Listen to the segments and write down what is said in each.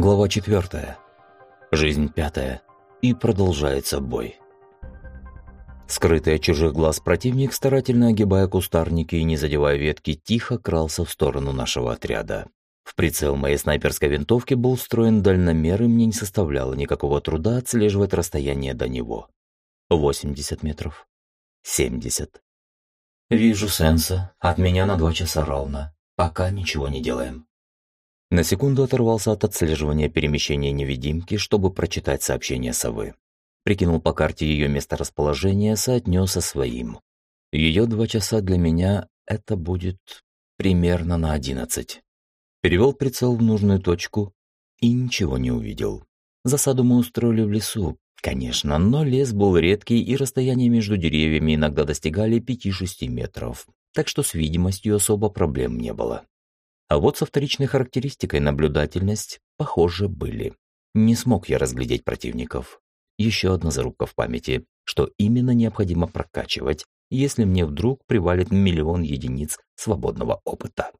Глава 4. Жизнь пятая. И продолжается бой. Скрытый от чужих глаз противник, старательно огибая кустарники и не задевая ветки, тихо крался в сторону нашего отряда. В прицел моей снайперской винтовки был встроен дальномер, и мне не составляло никакого труда отслеживать расстояние до него. 80 метров. 70. Вижу сенса. От меня на два часа ровно. Пока ничего не делаем. На секунду оторвался от отслеживания перемещения невидимки, чтобы прочитать сообщение совы. Прикинул по карте ее месторасположение, соотнес со своим. Ее два часа для меня – это будет примерно на одиннадцать. Перевел прицел в нужную точку и ничего не увидел. Засаду мы устроили в лесу, конечно, но лес был редкий, и расстояние между деревьями иногда достигали 5-6 метров, так что с видимостью особо проблем не было. А вот со вторичной характеристикой наблюдательность, похоже, были. Не смог я разглядеть противников. Еще одна зарубка в памяти, что именно необходимо прокачивать, если мне вдруг привалит миллион единиц свободного опыта.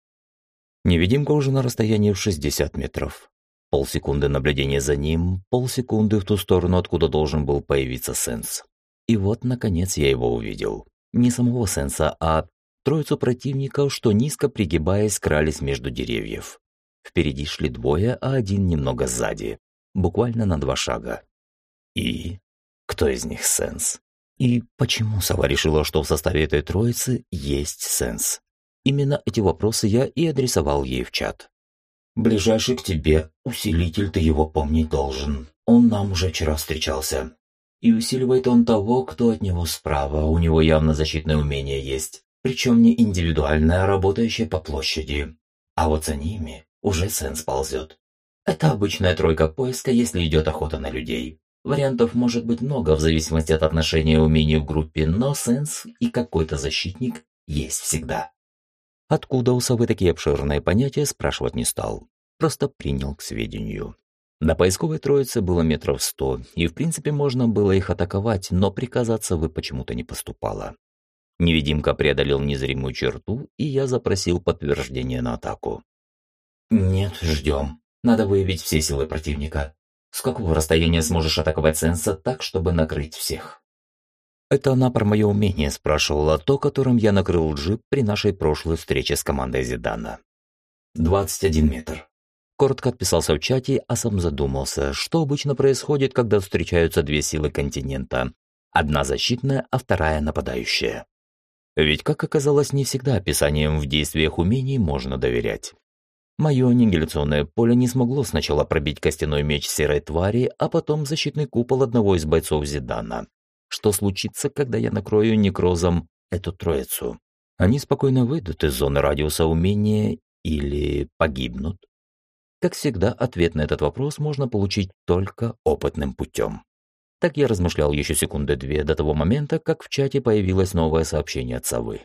Невидимка уже на расстоянии в 60 метров. Полсекунды наблюдения за ним, полсекунды в ту сторону, откуда должен был появиться Сенс. И вот, наконец, я его увидел. Не самого Сенса, а троицу противников, что низко пригибаясь крались между деревьев. Впереди шли двое, а один немного сзади, буквально на два шага. И кто из них Сенс? И почему Сова решила, что в составе этой троицы есть Сенс? Именно эти вопросы я и адресовал ей в чат. «Ближайший к тебе, усилитель ты его помнить должен. Он нам уже вчера встречался. И усиливает он того, кто от него справа, у него явно защитное умение есть причем не индивидуальная, работающая по площади. А вот за ними уже сенс ползет. Это обычная тройка поиска, если идет охота на людей. Вариантов может быть много в зависимости от отношения умений в группе, но сенс и какой-то защитник есть всегда. Откуда у совы такие обширные понятия, спрашивать не стал. Просто принял к сведению. До поисковой троицы было метров сто, и в принципе можно было их атаковать, но приказать совы почему-то не поступало. Невидимка преодолел незримую черту, и я запросил подтверждение на атаку. «Нет, ждем. Надо выявить все силы противника. С какого расстояния сможешь атаковать Сенса так, чтобы накрыть всех?» Это она про мое умение спрашивала, то, которым я накрыл джип при нашей прошлой встрече с командой Зидана. «Двадцать один метр». Коротко отписался в чате, а сам задумался, что обычно происходит, когда встречаются две силы континента. Одна защитная, а вторая нападающая. Ведь, как оказалось, не всегда описанием в действиях умений можно доверять. Мое аннигиляционное поле не смогло сначала пробить костяной меч серой твари, а потом защитный купол одного из бойцов Зидана. Что случится, когда я накрою некрозом эту троицу? Они спокойно выйдут из зоны радиуса умения или погибнут? Как всегда, ответ на этот вопрос можно получить только опытным путем. Так я размышлял еще секунды две до того момента, как в чате появилось новое сообщение от совы.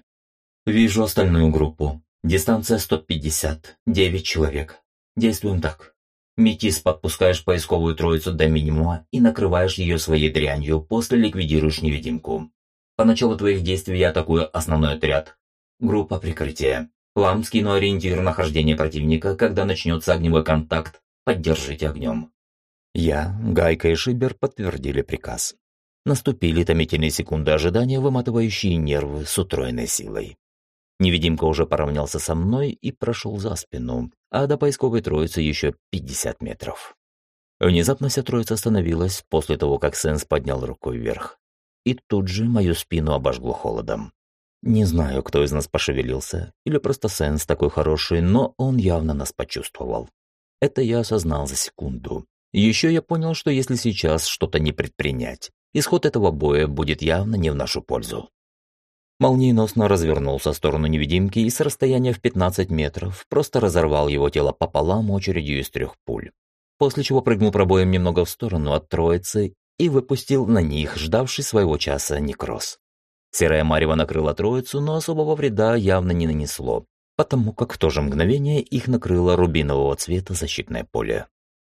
«Вижу остальную группу. Дистанция 150. 9 человек. Действуем так. Метис подпускаешь поисковую троицу до минимума и накрываешь ее своей дрянью, после ликвидируешь невидимку. По началу твоих действий я атакую основной отряд. Группа прикрытия. Вам скину ориентир нахождения противника, когда начнется огневой контакт, поддержите огнем. Я, Гайка и Шибер подтвердили приказ. Наступили томительные секунды ожидания, выматывающие нервы с утроенной силой. Невидимка уже поравнялся со мной и прошел за спину, а до поисковой троицы еще 50 метров. Внезапно вся троица остановилась после того, как Сенс поднял руку вверх. И тут же мою спину обожгло холодом. Не знаю, кто из нас пошевелился, или просто Сенс такой хороший, но он явно нас почувствовал. Это я осознал за секунду, еще я понял, что если сейчас что-то не предпринять, исход этого боя будет явно не в нашу пользу. Молниеносно развернулся в сторону невидимки и с расстояния в 15 метров просто разорвал его тело пополам очередью из трех пуль. После чего прыгнул пробоем немного в сторону от троицы и выпустил на них ждавший своего часа некроз. Серая марево накрыла троицу, но особого вреда явно не нанесло, потому как в то же мгновение их накрыло рубинового цвета защитное поле.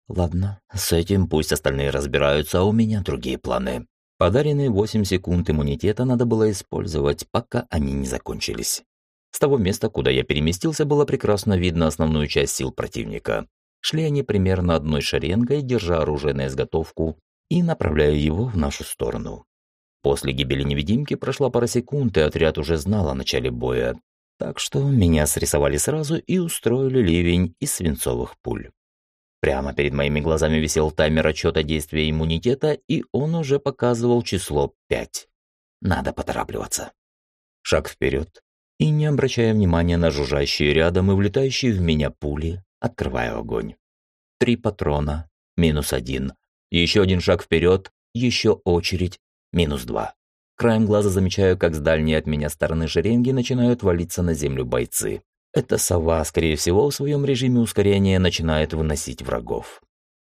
Ладно, с этим пусть остальные разбираются, а у меня другие планы. Подаренные 8 секунд иммунитета надо было использовать, пока они не закончились. С того места, куда я переместился, было прекрасно видно основную часть сил противника. Шли они примерно одной шеренгой, держа оружие на изготовку и направляя его в нашу сторону. После гибели невидимки прошла пара секунд, и отряд уже знал о начале боя. Так что меня срисовали сразу и устроили ливень из свинцовых пуль. Прямо перед моими глазами висел таймер отчета действия иммунитета, и он уже показывал число 5. Надо поторапливаться. Шаг вперед, и, не обращая внимания на жужжащие рядом и влетающие в меня пули, открываю огонь. Три патрона, минус один. Еще один шаг вперед, еще очередь, минус два. Краем глаза замечаю, как с дальней от меня стороны шеренги начинают валиться на землю бойцы. Эта сова, скорее всего, в своем режиме ускорения начинает выносить врагов.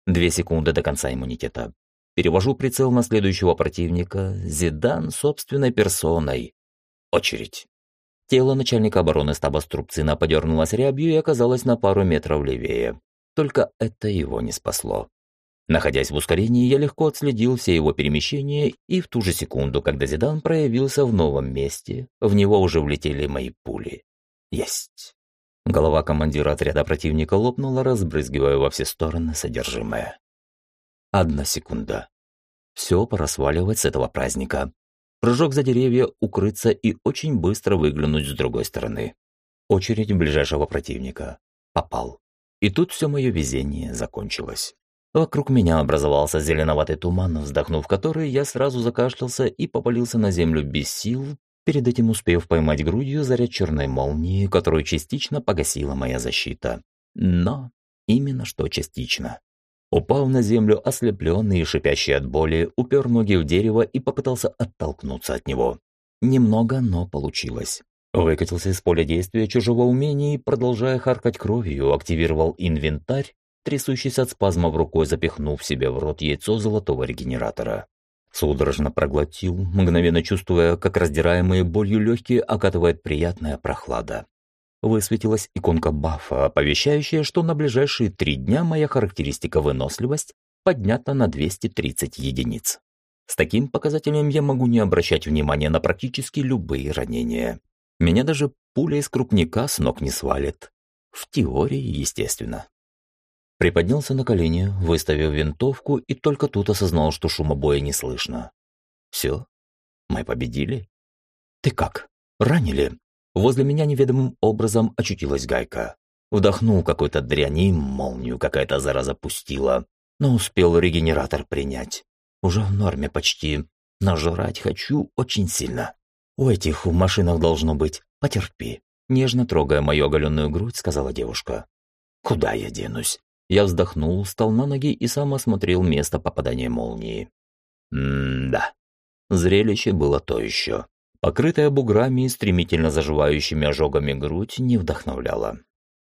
Две секунды до конца иммунитета. Перевожу прицел на следующего противника. Зидан собственной персоной. Очередь. Тело начальника обороны стаба Струбцина подернулось рябью и оказалось на пару метров левее. Только это его не спасло. Находясь в ускорении, я легко отследил все его перемещения, и в ту же секунду, когда Зидан проявился в новом месте, в него уже влетели мои пули. Есть. Голова командира отряда противника лопнула, разбрызгивая во все стороны содержимое. Одна секунда. Все пора сваливать с этого праздника. Прыжок за деревья, укрыться и очень быстро выглянуть с другой стороны. Очередь ближайшего противника. Попал. И тут все мое везение закончилось. Вокруг меня образовался зеленоватый туман, вздохнув который, я сразу закашлялся и попалился на землю без сил, перед этим успев поймать грудью заряд черной молнии, которую частично погасила моя защита. Но именно что частично. Упал на землю, ослепленный и шипящий от боли, упер ноги в дерево и попытался оттолкнуться от него. Немного, но получилось. Выкатился из поля действия чужого умения и, продолжая харкать кровью, активировал инвентарь трясущийся от спазмов рукой запихнув себе в рот яйцо золотого регенератора. Судорожно проглотил, мгновенно чувствуя, как раздираемые болью легкие окатывает приятная прохлада. Высветилась иконка бафа, оповещающая, что на ближайшие три дня моя характеристика выносливость поднята на 230 единиц. С таким показателем я могу не обращать внимания на практически любые ранения. Меня даже пуля из крупника с ног не свалит. В теории, естественно. Приподнялся на колени, выставив винтовку, и только тут осознал, что шума боя не слышно. «Все? Мы победили?» «Ты как? Ранили?» Возле меня неведомым образом очутилась гайка. Вдохнул какой-то дряни, молнию какая-то зараза пустила, но успел регенератор принять. Уже в норме почти. Нажрать хочу очень сильно. У этих в машинах должно быть. Потерпи. Нежно трогая мою оголенную грудь, сказала девушка. Куда я денусь? Я вздохнул, встал на ноги и сам осмотрел место попадания молнии. М-да. Зрелище было то еще. Покрытая буграми и стремительно заживающими ожогами грудь не вдохновляла.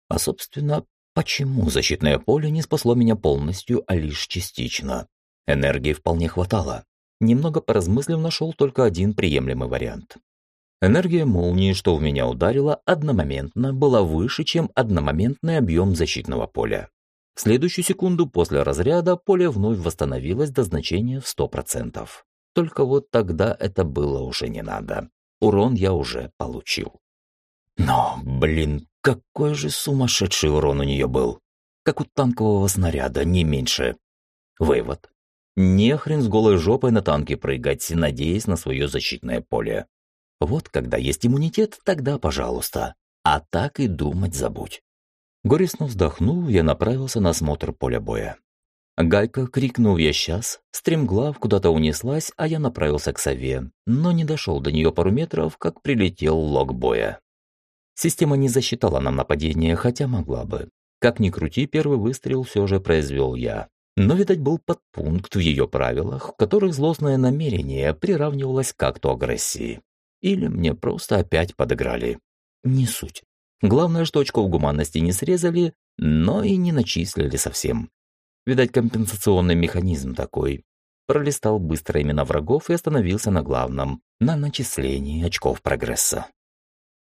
А, собственно, почему защитное поле не спасло меня полностью, а лишь частично? Энергии вполне хватало. Немного поразмыслив, нашел только один приемлемый вариант. Энергия молнии, что в меня ударила, одномоментно была выше, чем одномоментный объем защитного поля. В следующую секунду после разряда поле вновь восстановилось до значения в 100%. Только вот тогда это было уже не надо. Урон я уже получил. Но, блин, какой же сумасшедший урон у нее был. Как у танкового снаряда, не меньше. Вывод. Не хрен с голой жопой на танке прыгать, надеясь на свое защитное поле. Вот когда есть иммунитет, тогда пожалуйста. А так и думать забудь. Горестно вздохнув, я направился на осмотр поля боя. Гайка, крикнув «Я сейчас!», стремглав куда-то унеслась, а я направился к сове, но не дошел до нее пару метров, как прилетел лог боя. Система не засчитала нам нападение, хотя могла бы. Как ни крути, первый выстрел все же произвел я. Но, видать, был подпункт в ее правилах, в которых злостное намерение приравнивалось к акту агрессии. Или мне просто опять подыграли. Не суть. Главное, что очков гуманности не срезали, но и не начислили совсем. Видать, компенсационный механизм такой. Пролистал быстро имена врагов и остановился на главном – на начислении очков прогресса.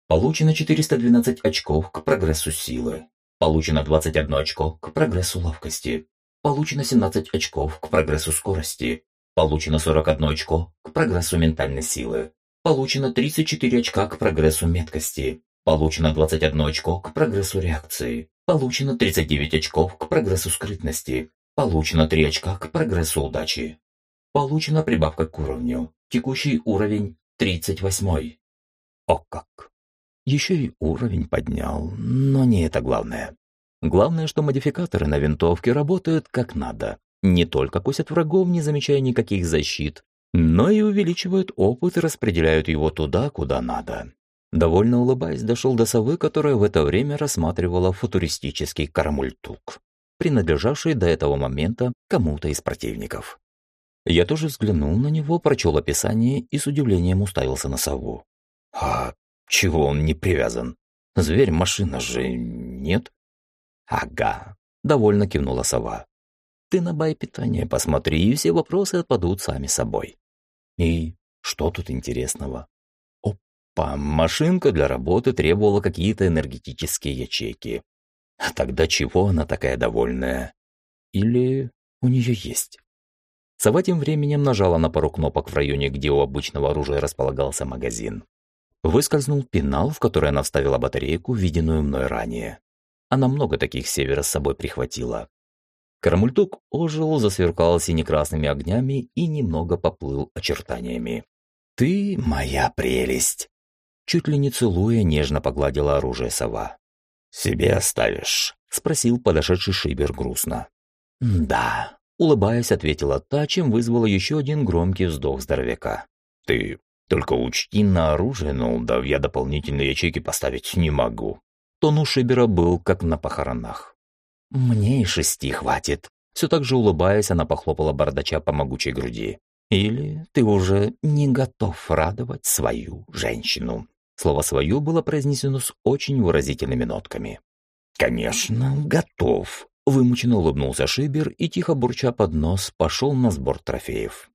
Получено 412 очков к прогрессу силы. Получено 21 очко к прогрессу ловкости. Получено 17 очков к прогрессу скорости. Получено 41 очко к прогрессу ментальной силы. Получено 34 очка к прогрессу меткости. Получено 21 очко к прогрессу реакции. Получено 39 очков к прогрессу скрытности. Получено 3 очка к прогрессу удачи. Получена прибавка к уровню. Текущий уровень 38. О как! Еще и уровень поднял, но не это главное. Главное, что модификаторы на винтовке работают как надо. Не только косят врагов, не замечая никаких защит, но и увеличивают опыт и распределяют его туда, куда надо. Довольно улыбаясь, дошел до совы, которая в это время рассматривала футуристический карамультук, принадлежавший до этого момента кому-то из противников. Я тоже взглянул на него, прочел описание и с удивлением уставился на сову. А чего он не привязан? Зверь-машина же нет? Ага, довольно кивнула сова. Ты на бай-питание посмотри, и все вопросы отпадут сами собой. И что тут интересного? Опа, машинка для работы требовала какие-то энергетические ячейки. А тогда чего она такая довольная? Или у нее есть? Сова тем временем нажала на пару кнопок в районе, где у обычного оружия располагался магазин. Выскользнул пенал, в который она вставила батарейку, виденную мной ранее. Она много таких севера с собой прихватила. Карамультук ожил, засверкал сине-красными огнями и немного поплыл очертаниями. «Ты моя прелесть!» Чуть ли не целуя, нежно погладила оружие сова. «Себе оставишь?» — спросил подошедший Шибер грустно. «Да», — улыбаясь, ответила та, чем вызвала еще один громкий вздох здоровяка. «Ты только учти на оружие, ну да я дополнительные ячейки поставить не могу». Тон у Шибера был как на похоронах. «Мне и шести хватит». Все так же улыбаясь, она похлопала бардача по могучей груди. «Или ты уже не готов радовать свою женщину?» Слово «свою» было произнесено с очень выразительными нотками. «Конечно, готов», — вымученно улыбнулся Шибер и, тихо бурча под нос, пошел на сбор трофеев.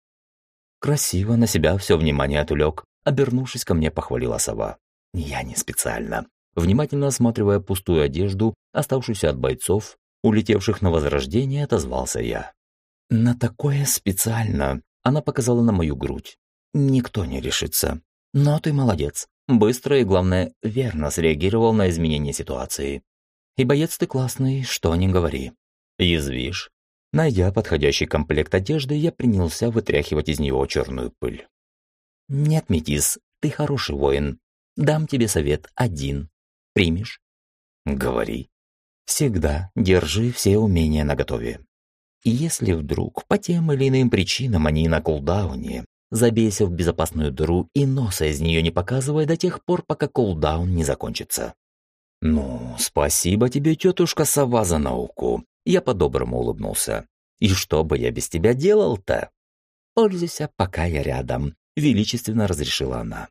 Красиво на себя все внимание отвлек, обернувшись ко мне, похвалила сова. Я не специально. Внимательно осматривая пустую одежду, оставшуюся от бойцов, улетевших на возрождение, отозвался я. «На такое специально!» Она показала на мою грудь. «Никто не решится. Но ты молодец. Быстро и, главное, верно среагировал на изменение ситуации. И боец ты классный, что не говори. Язвишь?» Найдя подходящий комплект одежды, я принялся вытряхивать из него черную пыль. «Нет, Метис, ты хороший воин. Дам тебе совет один. Примешь?» «Говори», Всегда держи все умения наготове. И если вдруг по тем или иным причинам они на кулдауне, забейся в безопасную дыру и носа из нее не показывай до тех пор, пока кулдаун не закончится. «Ну, спасибо тебе, тетушка Сова, за науку!» Я по-доброму улыбнулся. «И что бы я без тебя делал-то?» «Пользуйся, пока я рядом», — величественно разрешила она.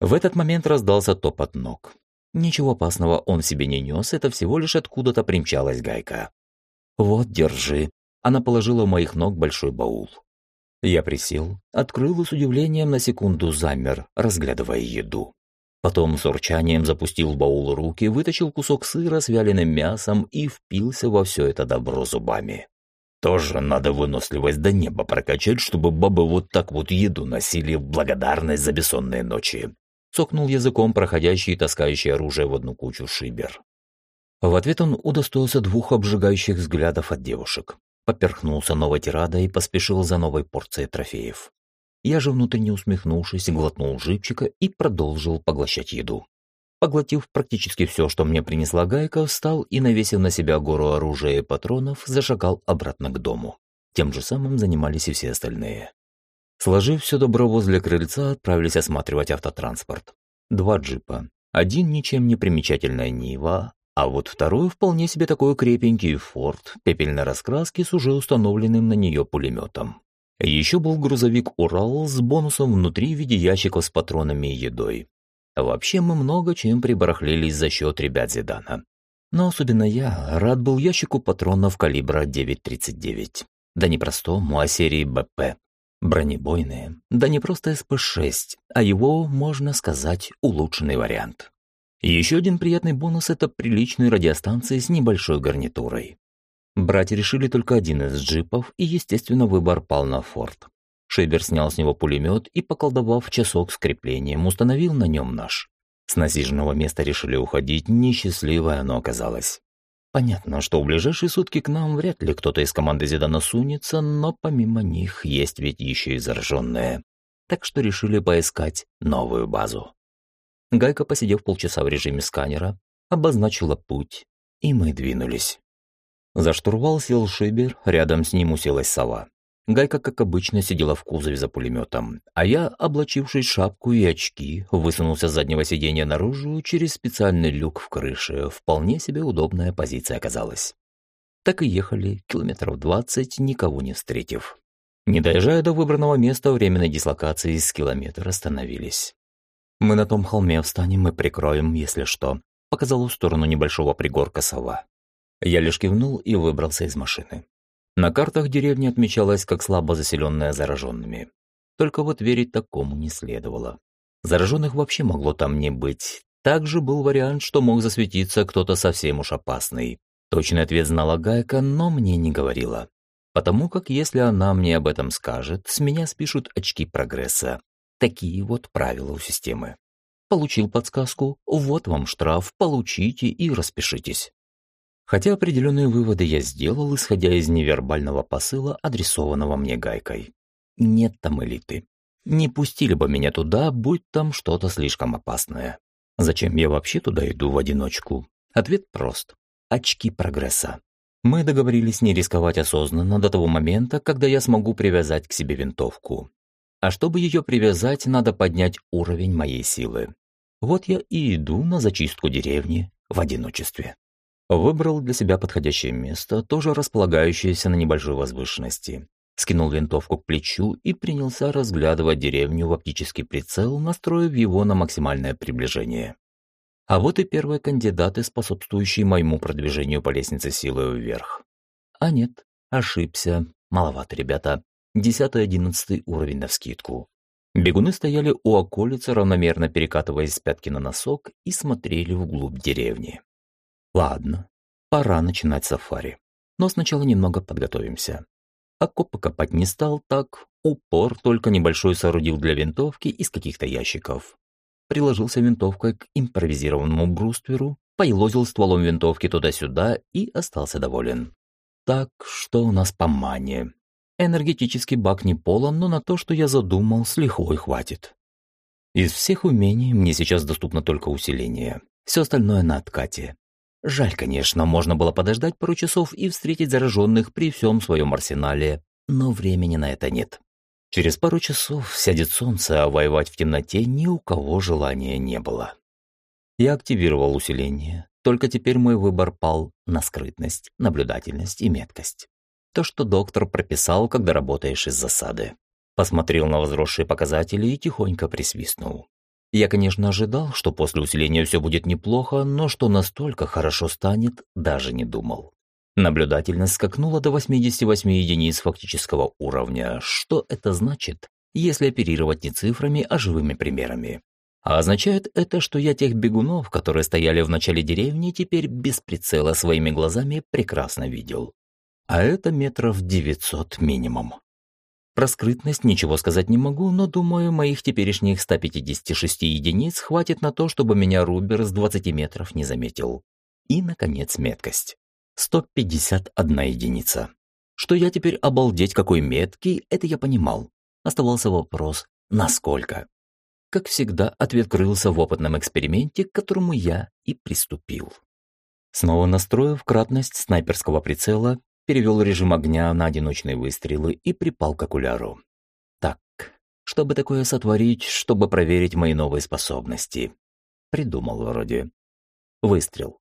В этот момент раздался топот ног. Ничего опасного он себе не нес, это всего лишь откуда-то примчалась гайка. «Вот, держи». Она положила у моих ног большой баул. Я присел, открыл и с удивлением на секунду замер, разглядывая еду. Потом с урчанием запустил в баул руки, вытащил кусок сыра с вяленым мясом и впился во все это добро зубами. Тоже надо выносливость до неба прокачать, чтобы бабы вот так вот еду носили в благодарность за бессонные ночи цокнул языком проходящий и таскающий оружие в одну кучу шибер. В ответ он удостоился двух обжигающих взглядов от девушек, поперхнулся новой тирадой и поспешил за новой порцией трофеев. Я же внутренне усмехнувшись, глотнул живчика и продолжил поглощать еду. Поглотив практически все, что мне принесла гайка, встал и, навесив на себя гору оружия и патронов, зашагал обратно к дому. Тем же самым занимались и все остальные. Сложив все добро возле крыльца, отправились осматривать автотранспорт. Два джипа. Один ничем не примечательная Нива, а вот второй вполне себе такой крепенький Форд пепельной раскраски с уже установленным на нее пулеметом. Еще был грузовик «Урал» с бонусом внутри в виде ящиков с патронами и едой. Вообще мы много чем прибарахлились за счет ребят Зидана. Но особенно я рад был ящику патронов калибра 9.39. Да не простому, а серии БП, Бронебойные, да не просто СП-6, а его, можно сказать, улучшенный вариант. Еще один приятный бонус – это приличные радиостанции с небольшой гарнитурой. Брать решили только один из джипов, и, естественно, выбор пал на Форд. Шейбер снял с него пулемет и, поколдовав часок с креплением, установил на нем наш. С насиженного места решили уходить, несчастливое оно оказалось. Понятно, что в ближайшие сутки к нам вряд ли кто-то из команды Зидана сунется, но помимо них есть ведь еще и зараженные. Так что решили поискать новую базу. Гайка, посидев полчаса в режиме сканера, обозначила путь, и мы двинулись. За штурвал сел Шибер, рядом с ним уселась сова. Гайка, как обычно, сидела в кузове за пулеметом, а я, облачившись шапку и очки, высунулся с заднего сиденья наружу через специальный люк в крыше. Вполне себе удобная позиция оказалась. Так и ехали, километров двадцать, никого не встретив. Не доезжая до выбранного места временной дислокации, с километра остановились. «Мы на том холме встанем и прикроем, если что», — показал в сторону небольшого пригорка сова. Я лишь кивнул и выбрался из машины. На картах деревня отмечалась как слабо заселенная зараженными. Только вот верить такому не следовало. Зараженных вообще могло там не быть. Также был вариант, что мог засветиться кто-то совсем уж опасный. Точный ответ знала Гайка, но мне не говорила. Потому как если она мне об этом скажет, с меня спишут очки прогресса. Такие вот правила у системы. Получил подсказку, вот вам штраф, получите и распишитесь. Хотя определенные выводы я сделал, исходя из невербального посыла, адресованного мне гайкой. Нет там элиты. Не пустили бы меня туда, будь там что-то слишком опасное. Зачем я вообще туда иду в одиночку? Ответ прост. Очки прогресса. Мы договорились не рисковать осознанно до того момента, когда я смогу привязать к себе винтовку. А чтобы ее привязать, надо поднять уровень моей силы. Вот я и иду на зачистку деревни в одиночестве. Выбрал для себя подходящее место, тоже располагающееся на небольшой возвышенности. Скинул винтовку к плечу и принялся разглядывать деревню в оптический прицел, настроив его на максимальное приближение. А вот и первые кандидаты, способствующие моему продвижению по лестнице силы вверх. А нет, ошибся. Маловато, ребята. Десятый-одиннадцатый уровень навскидку. Бегуны стояли у околицы, равномерно перекатываясь с пятки на носок и смотрели вглубь деревни. Ладно, пора начинать сафари. Но сначала немного подготовимся. Окопы копать не стал так, упор только небольшой соорудил для винтовки из каких-то ящиков. Приложился винтовкой к импровизированному брустверу, поелозил стволом винтовки туда-сюда и остался доволен. Так, что у нас по мане? Энергетический бак не полон, но на то, что я задумал, с лихвой хватит. Из всех умений мне сейчас доступно только усиление. Все остальное на откате. Жаль, конечно, можно было подождать пару часов и встретить зараженных при всем своем арсенале, но времени на это нет. Через пару часов сядет солнце, а воевать в темноте ни у кого желания не было. Я активировал усиление, только теперь мой выбор пал на скрытность, наблюдательность и меткость. То, что доктор прописал, когда работаешь из засады. Посмотрел на возросшие показатели и тихонько присвистнул. Я, конечно, ожидал, что после усиления все будет неплохо, но что настолько хорошо станет, даже не думал. Наблюдательность скакнула до 88 единиц фактического уровня. Что это значит, если оперировать не цифрами, а живыми примерами? А означает это, что я тех бегунов, которые стояли в начале деревни, теперь без прицела своими глазами прекрасно видел. А это метров 900 минимум. Про скрытность ничего сказать не могу, но думаю, моих теперешних 156 единиц хватит на то, чтобы меня Рубер с 20 метров не заметил. И, наконец, меткость. 151 единица. Что я теперь обалдеть какой меткий, это я понимал. Оставался вопрос, насколько. Как всегда, ответ крылся в опытном эксперименте, к которому я и приступил. Снова настроив кратность снайперского прицела, перевел режим огня на одиночные выстрелы и припал к окуляру. Так, чтобы такое сотворить, чтобы проверить мои новые способности. Придумал вроде. Выстрел.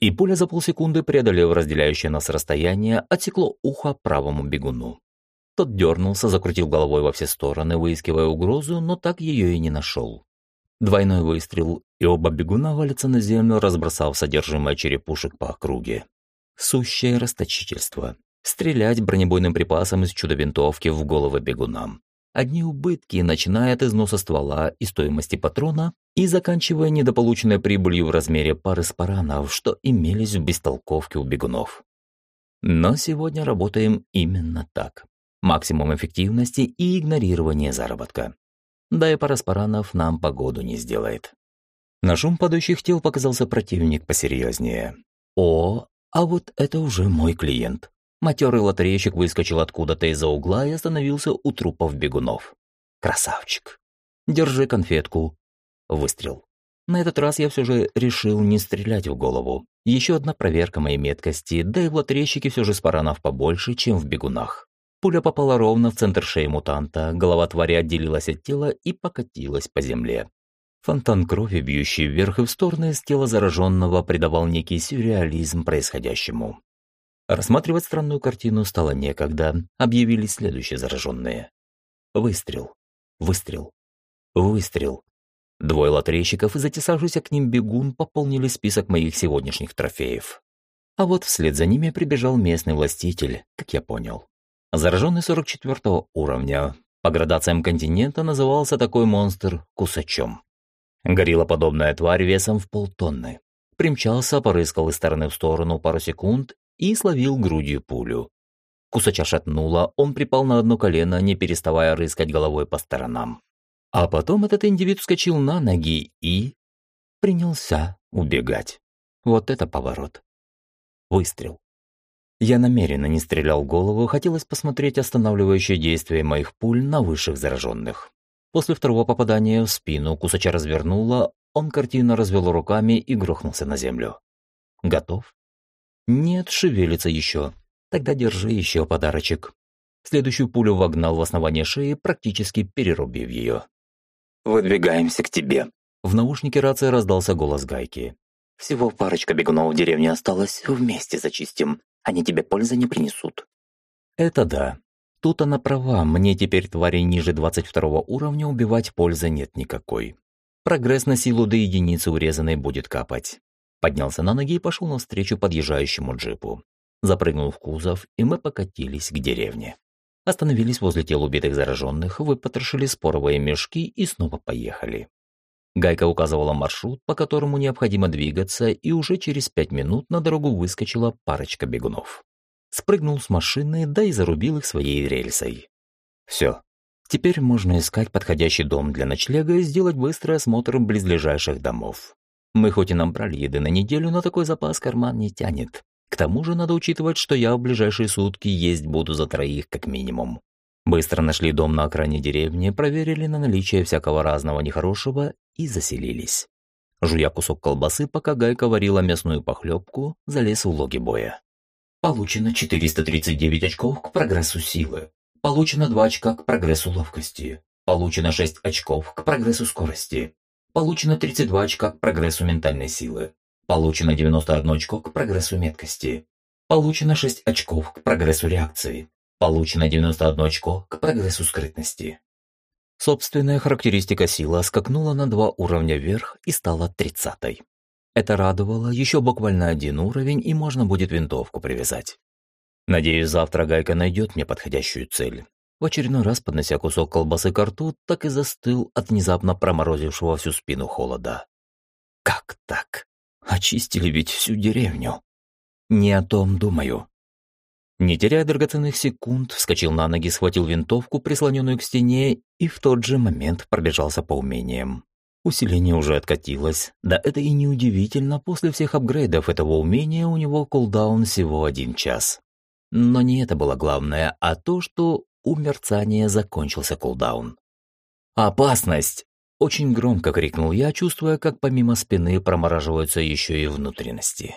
И пуля за полсекунды, преодолев разделяющее нас расстояние, отсекло ухо правому бегуну. Тот дернулся, закрутил головой во все стороны, выискивая угрозу, но так ее и не нашел. Двойной выстрел, и оба бегуна валятся на землю, разбросав содержимое черепушек по округе. Сущее расточительство. Стрелять бронебойным припасом из чудо-винтовки в головы бегунам. Одни убытки, начиная от износа ствола и стоимости патрона, и заканчивая недополученной прибылью в размере пары спаранов, что имелись в бестолковке у бегунов. Но сегодня работаем именно так. Максимум эффективности и игнорирование заработка. Да и пара спаранов нам погоду не сделает. На шум падающих тел показался противник посерьезнее. О, а вот это уже мой клиент. Матерый лотерейщик выскочил откуда-то из-за угла и остановился у трупов бегунов. Красавчик. Держи конфетку. Выстрел. На этот раз я все же решил не стрелять в голову. Еще одна проверка моей меткости, да и в лотерейщике все же спаранов побольше, чем в бегунах. Пуля попала ровно в центр шеи мутанта, голова твари отделилась от тела и покатилась по земле. Фонтан крови, бьющий вверх и в стороны из тела зараженного, придавал некий сюрреализм происходящему. Рассматривать странную картину стало некогда, объявились следующие зараженные. Выстрел. Выстрел. Выстрел. Двое лотерейщиков и затесавшийся к ним бегун пополнили список моих сегодняшних трофеев. А вот вслед за ними прибежал местный властитель, как я понял. Зараженный 44 уровня. По градациям континента назывался такой монстр кусачом. Гориллоподобная тварь весом в полтонны. Примчался, порыскал из стороны в сторону пару секунд и словил грудью пулю. Кусача шатнула, он припал на одно колено, не переставая рыскать головой по сторонам. А потом этот индивид вскочил на ноги и... принялся убегать. Вот это поворот. Выстрел. Я намеренно не стрелял в голову, хотелось посмотреть останавливающее действие моих пуль на высших зараженных. После второго попадания в спину кусача развернула, он картинно развел руками и грохнулся на землю. Готов? Нет, шевелится еще. Тогда держи еще подарочек. Следующую пулю вогнал в основание шеи, практически перерубив ее. «Выдвигаемся к тебе». В наушнике рации раздался голос Гайки. «Всего парочка бегунов в деревне осталось, вместе зачистим. Они тебе пользы не принесут». «Это да. Тут она права, мне теперь тварей ниже 22 уровня убивать пользы нет никакой. Прогресс на силу до единицы урезанной будет капать». Поднялся на ноги и пошел навстречу подъезжающему джипу. Запрыгнул в кузов, и мы покатились к деревне. Остановились возле тел убитых зараженных, выпотрошили споровые мешки и снова поехали. Гайка указывала маршрут, по которому необходимо двигаться, и уже через пять минут на дорогу выскочила парочка бегунов. Спрыгнул с машины, да и зарубил их своей рельсой. Все. Теперь можно искать подходящий дом для ночлега и сделать быстрый осмотр близлежащих домов. Мы хоть и набрали еды на неделю, но такой запас карман не тянет. К тому же надо учитывать, что я в ближайшие сутки есть буду за троих как минимум. Быстро нашли дом на окраине деревни, проверили на наличие всякого разного нехорошего и заселились. Жуя кусок колбасы, пока Гайка варила мясную похлебку, залез в логи боя. Получено 439 очков к прогрессу силы. Получено 2 очка к прогрессу ловкости. Получено 6 очков к прогрессу скорости. Получено 32 очка к прогрессу ментальной силы. Получено 91 очко к прогрессу меткости. Получено 6 очков к прогрессу реакции. Получено 91 очко к прогрессу скрытности. Собственная характеристика сила скакнула на два уровня вверх и стала 30-й. Это радовало, еще буквально один уровень, и можно будет винтовку привязать. Надеюсь, завтра Гайка найдет мне подходящую цель. В очередной раз, поднося кусок колбасы к рту, так и застыл от внезапно проморозившего всю спину холода. Как так? Очистили ведь всю деревню. Не о том думаю. Не теряя драгоценных секунд, вскочил на ноги, схватил винтовку, прислоненную к стене, и в тот же момент пробежался по умениям. Усиление уже откатилось. Да это и не удивительно, после всех апгрейдов этого умения у него кулдаун всего один час. Но не это было главное, а то, что у мерцания закончился кулдаун. «Опасность!» Очень громко крикнул я, чувствуя, как помимо спины промораживаются еще и внутренности.